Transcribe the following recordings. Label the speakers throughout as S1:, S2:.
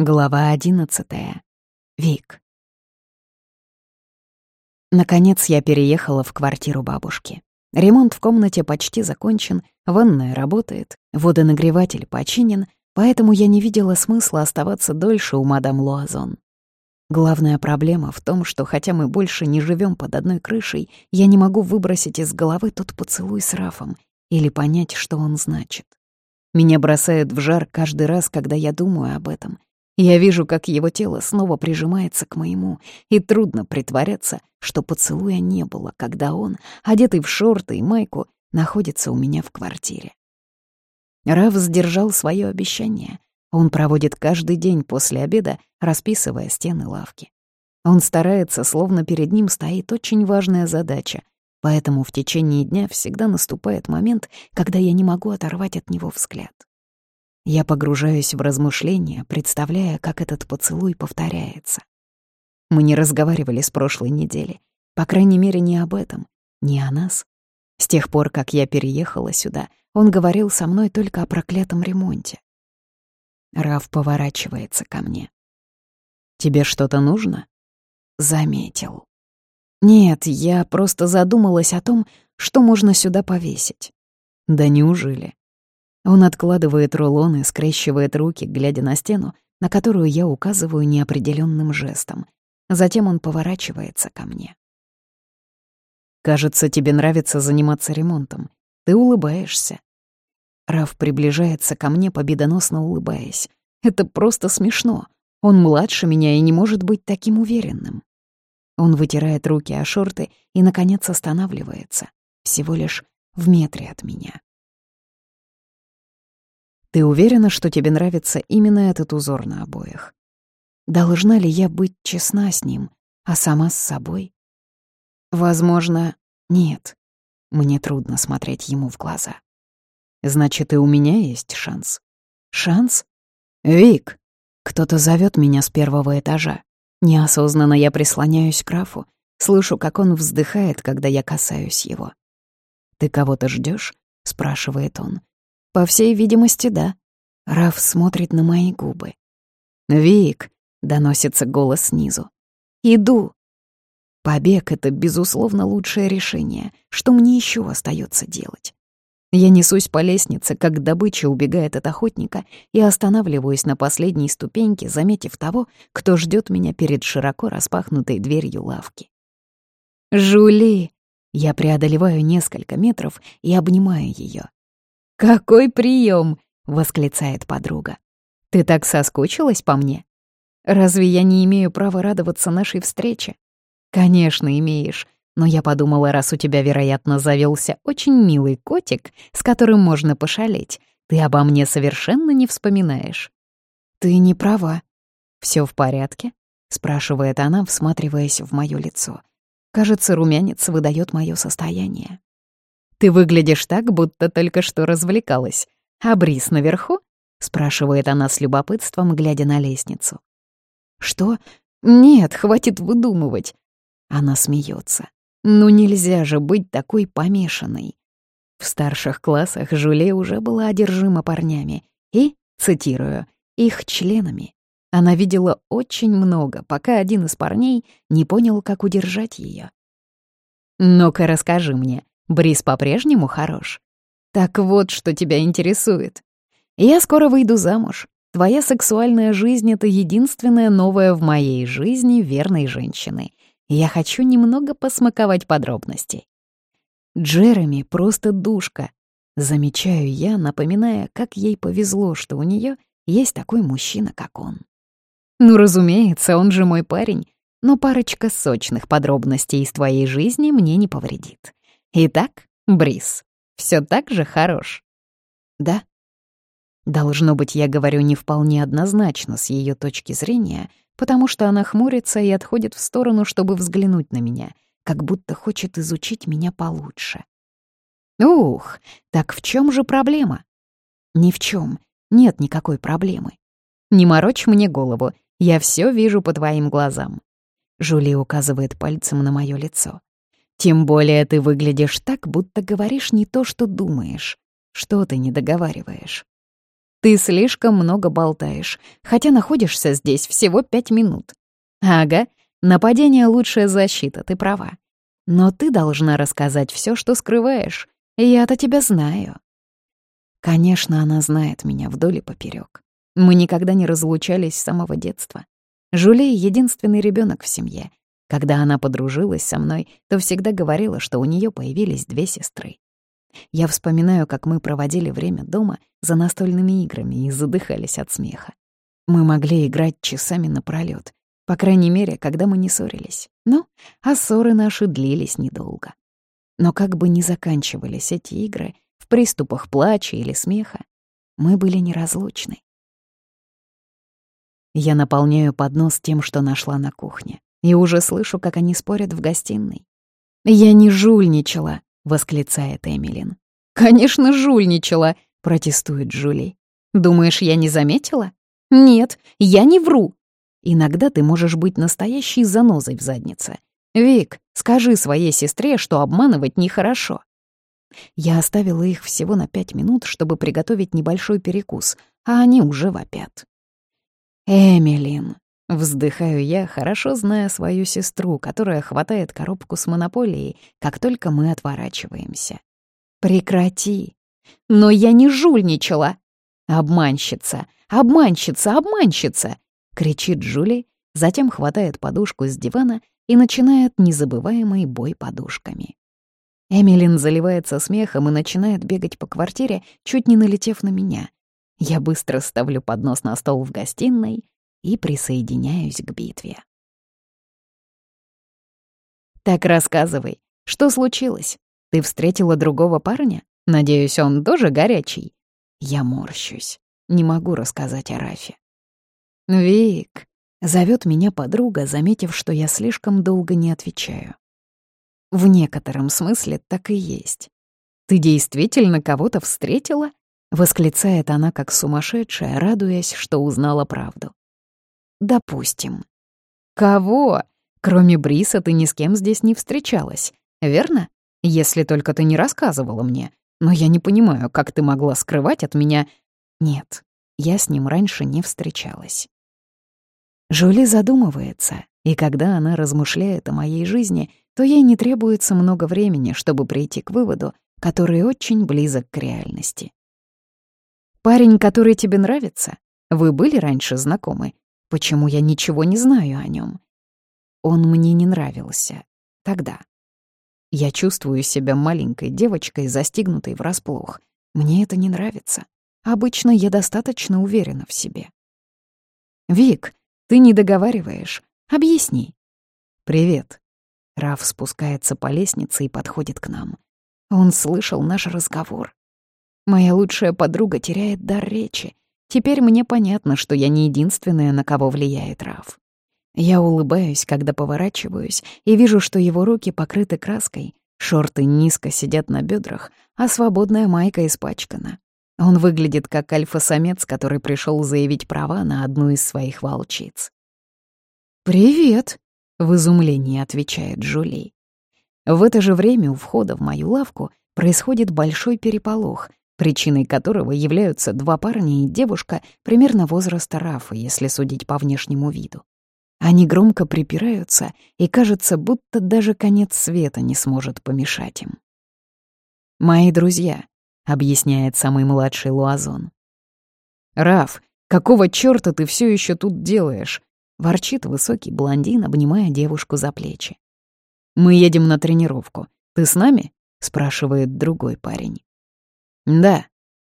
S1: Глава одиннадцатая. Вик. Наконец я переехала в квартиру бабушки. Ремонт в комнате почти закончен, ванная работает, водонагреватель починен, поэтому я не видела смысла оставаться дольше у мадам Луазон. Главная проблема в том, что хотя мы больше не живем под одной крышей, я не могу выбросить из головы тот поцелуй с Рафом или понять, что он значит. Меня бросает в жар каждый раз, когда я думаю об этом. Я вижу, как его тело снова прижимается к моему, и трудно притворяться, что поцелуя не было, когда он, одетый в шорты и майку, находится у меня в квартире. Раф сдержал свое обещание. Он проводит каждый день после обеда, расписывая стены лавки. Он старается, словно перед ним стоит очень важная задача, поэтому в течение дня всегда наступает момент, когда я не могу оторвать от него взгляд. Я погружаюсь в размышления, представляя, как этот поцелуй повторяется. Мы не разговаривали с прошлой недели. По крайней мере, не об этом, не о нас. С тех пор, как я переехала сюда, он говорил со мной только о проклятом ремонте. Раф поворачивается ко мне. «Тебе что-то нужно?» Заметил. «Нет, я просто задумалась о том, что можно сюда повесить». «Да неужели?» Он откладывает рулон и скрещивает руки, глядя на стену, на которую я указываю неопределенным жестом. Затем он поворачивается ко мне. «Кажется, тебе нравится заниматься ремонтом. Ты улыбаешься». Раф приближается ко мне, победоносно улыбаясь. «Это просто смешно. Он младше меня и не может быть таким уверенным». Он вытирает руки о шорты и, наконец, останавливается. Всего лишь в метре от меня. Ты уверена, что тебе нравится именно этот узор на обоях? Должна ли я быть честна с ним, а сама с собой? Возможно, нет. Мне трудно смотреть ему в глаза. Значит, и у меня есть шанс. Шанс? Вик! Кто-то зовет меня с первого этажа. Неосознанно я прислоняюсь к Рафу, слышу, как он вздыхает, когда я касаюсь его. «Ты кого-то ждешь? спрашивает он. По всей видимости, да. Раф смотрит на мои губы. «Вик», — доносится голос снизу. «Иду». Побег — это, безусловно, лучшее решение. Что мне еще остается делать? Я несусь по лестнице, как добыча убегает от охотника, и останавливаюсь на последней ступеньке, заметив того, кто ждет меня перед широко распахнутой дверью лавки. «Жули!» Я преодолеваю несколько метров и обнимаю ее. «Какой прием! восклицает подруга. «Ты так соскучилась по мне? Разве я не имею права радоваться нашей встрече?» «Конечно, имеешь. Но я подумала, раз у тебя, вероятно, завелся очень милый котик, с которым можно пошалить, ты обо мне совершенно не вспоминаешь». «Ты не права. Все в порядке?» — спрашивает она, всматриваясь в мое лицо. Кажется, румянец выдает мое состояние. Ты выглядишь так, будто только что развлекалась. А бриз наверху?» — спрашивает она с любопытством, глядя на лестницу. «Что? Нет, хватит выдумывать». Она смеется. «Ну нельзя же быть такой помешанной». В старших классах Жюле уже была одержима парнями и, цитирую, их членами. Она видела очень много, пока один из парней не понял, как удержать ее. «Ну-ка расскажи мне, Бриз по-прежнему хорош. Так вот, что тебя интересует. Я скоро выйду замуж. Твоя сексуальная жизнь — это единственное новое в моей жизни верной женщины. Я хочу немного посмаковать подробностей. Джереми просто душка. Замечаю я, напоминая, как ей повезло, что у нее есть такой мужчина, как он. Ну, разумеется, он же мой парень, но парочка сочных подробностей из твоей жизни мне не повредит. Итак, Брис, все так же хорош? Да. Должно быть, я говорю не вполне однозначно с ее точки зрения, потому что она хмурится и отходит в сторону, чтобы взглянуть на меня, как будто хочет изучить меня получше. Ух, так в чем же проблема? Ни в чем. Нет никакой проблемы. Не морочь мне голову, я все вижу по твоим глазам. Жули указывает пальцем на мое лицо. Тем более ты выглядишь так, будто говоришь не то, что думаешь. Что ты не договариваешь? Ты слишком много болтаешь, хотя находишься здесь всего пять минут. Ага, нападение — лучшая защита, ты права. Но ты должна рассказать все, что скрываешь. Я-то тебя знаю. Конечно, она знает меня вдоль и поперек. Мы никогда не разлучались с самого детства. Жулей — единственный ребенок в семье. Когда она подружилась со мной, то всегда говорила, что у нее появились две сестры. Я вспоминаю, как мы проводили время дома за настольными играми и задыхались от смеха. Мы могли играть часами напролёт, по крайней мере, когда мы не ссорились. Ну, а ссоры наши длились недолго. Но как бы ни заканчивались эти игры, в приступах плача или смеха, мы были неразлучны. Я наполняю поднос тем, что нашла на кухне, и уже слышу, как они спорят в гостиной. «Я не жульничала!» — восклицает Эмилин. «Конечно, жульничала!» — протестует Джули. «Думаешь, я не заметила?» «Нет, я не вру!» «Иногда ты можешь быть настоящей занозой в заднице. Вик, скажи своей сестре, что обманывать нехорошо». Я оставила их всего на пять минут, чтобы приготовить небольшой перекус, а они уже вопят. «Эмилин», — вздыхаю я, хорошо зная свою сестру, которая хватает коробку с монополией, как только мы отворачиваемся. «Прекрати!» «Но я не жульничала!» «Обманщица! Обманщица! Обманщица!» — кричит Джули, затем хватает подушку с дивана и начинает незабываемый бой подушками. Эмилин заливается смехом и начинает бегать по квартире, чуть не налетев на меня. Я быстро ставлю поднос на стол в гостиной и присоединяюсь к битве. «Так рассказывай, что случилось? Ты встретила другого парня? Надеюсь, он тоже горячий?» Я морщусь. Не могу рассказать о Рафе. «Вик», — зовет меня подруга, заметив, что я слишком долго не отвечаю. В некотором смысле так и есть. «Ты действительно кого-то встретила?» — восклицает она как сумасшедшая, радуясь, что узнала правду. «Допустим». «Кого? Кроме Бриса ты ни с кем здесь не встречалась, верно? Если только ты не рассказывала мне. Но я не понимаю, как ты могла скрывать от меня...» «Нет, я с ним раньше не встречалась». Жули задумывается, и когда она размышляет о моей жизни, то ей не требуется много времени, чтобы прийти к выводу, который очень близок к реальности. Парень, который тебе нравится? Вы были раньше знакомы? Почему я ничего не знаю о нем? Он мне не нравился. Тогда. Я чувствую себя маленькой девочкой, застигнутой врасплох. Мне это не нравится. Обычно я достаточно уверена в себе. «Вик, ты не договариваешь. Объясни». «Привет». Раф спускается по лестнице и подходит к нам. Он слышал наш разговор. Моя лучшая подруга теряет дар речи. Теперь мне понятно, что я не единственная, на кого влияет Раф. Я улыбаюсь, когда поворачиваюсь, и вижу, что его руки покрыты краской, шорты низко сидят на бедрах, а свободная майка испачкана. Он выглядит как альфа-самец, который пришел заявить права на одну из своих волчиц. «Привет!» — в изумлении отвечает Джули. В это же время у входа в мою лавку происходит большой переполох, причиной которого являются два парня и девушка примерно возраста Рафа, если судить по внешнему виду. Они громко припираются, и кажется, будто даже конец света не сможет помешать им. «Мои друзья», — объясняет самый младший Луазон. «Раф, какого чёрта ты все еще тут делаешь?» — ворчит высокий блондин, обнимая девушку за плечи. «Мы едем на тренировку. Ты с нами?» — спрашивает другой парень. Да,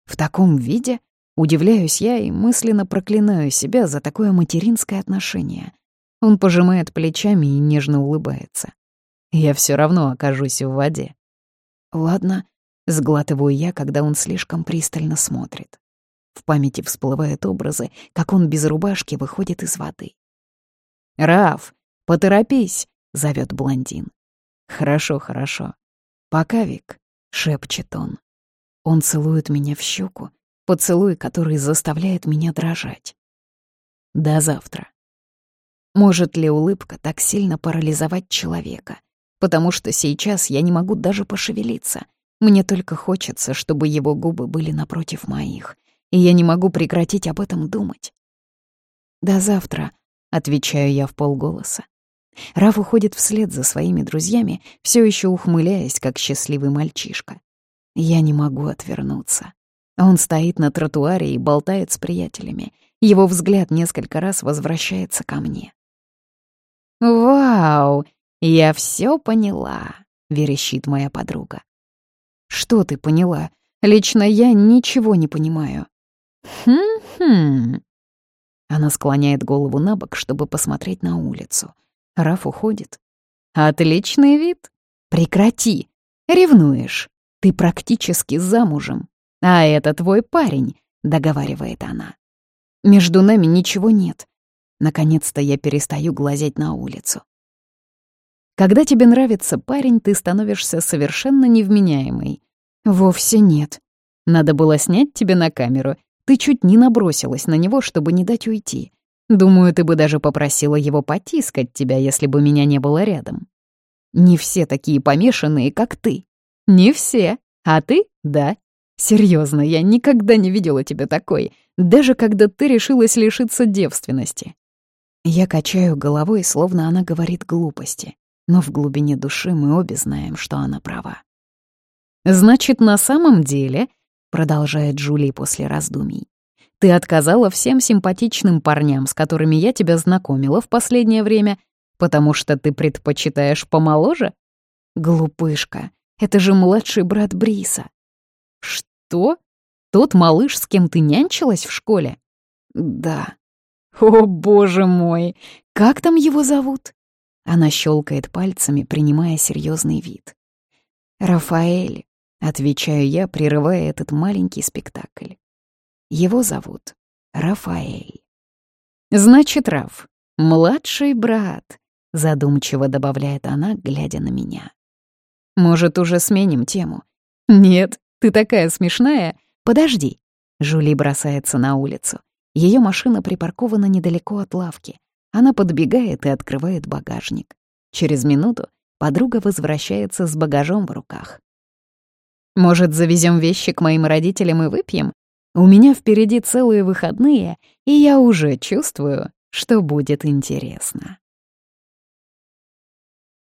S1: в таком виде удивляюсь я и мысленно проклинаю себя за такое материнское отношение. Он пожимает плечами и нежно улыбается. Я все равно окажусь в воде. Ладно, сглатываю я, когда он слишком пристально смотрит. В памяти всплывают образы, как он без рубашки выходит из воды. «Раф, поторопись!» — зовет блондин. «Хорошо, хорошо. Пока, Вик», — шепчет он. Он целует меня в щеку, поцелуй, который заставляет меня дрожать. До завтра. Может ли улыбка так сильно парализовать человека? Потому что сейчас я не могу даже пошевелиться. Мне только хочется, чтобы его губы были напротив моих. и я не могу прекратить об этом думать. «До завтра», — отвечаю я в полголоса. Раф уходит вслед за своими друзьями, все еще ухмыляясь, как счастливый мальчишка. Я не могу отвернуться. Он стоит на тротуаре и болтает с приятелями. Его взгляд несколько раз возвращается ко мне. «Вау! Я все поняла!» — верещит моя подруга. «Что ты поняла? Лично я ничего не понимаю». «Хм-хм...» Она склоняет голову на бок, чтобы посмотреть на улицу. Раф уходит. «Отличный вид. Прекрати. Ревнуешь. Ты практически замужем. А это твой парень», — договаривает она. «Между нами ничего нет. Наконец-то я перестаю глазеть на улицу. Когда тебе нравится парень, ты становишься совершенно невменяемой. Вовсе нет. Надо было снять тебе на камеру. Ты чуть не набросилась на него, чтобы не дать уйти. Думаю, ты бы даже попросила его потискать тебя, если бы меня не было рядом. Не все такие помешанные, как ты. Не все. А ты — да. Серьезно, я никогда не видела тебя такой, даже когда ты решилась лишиться девственности. Я качаю головой, словно она говорит глупости, но в глубине души мы обе знаем, что она права. «Значит, на самом деле», — продолжает Джули после раздумий, ты отказала всем симпатичным парням, с которыми я тебя знакомила в последнее время, потому что ты предпочитаешь помоложе? Глупышка, это же младший брат Бриса. Что? Тот малыш, с кем ты нянчилась в школе? Да. О, боже мой, как там его зовут? Она щелкает пальцами, принимая серьезный вид. Рафаэль, отвечаю я, прерывая этот маленький спектакль. Его зовут Рафаэль. «Значит, Раф, младший брат», — задумчиво добавляет она, глядя на меня. «Может, уже сменим тему?» «Нет, ты такая смешная. Подожди». Жули бросается на улицу. Ее машина припаркована недалеко от лавки. Она подбегает и открывает багажник. Через минуту подруга возвращается с багажом в руках. «Может, завезем вещи к моим родителям и выпьем? У меня впереди целые выходные, и я уже чувствую, что будет интересно.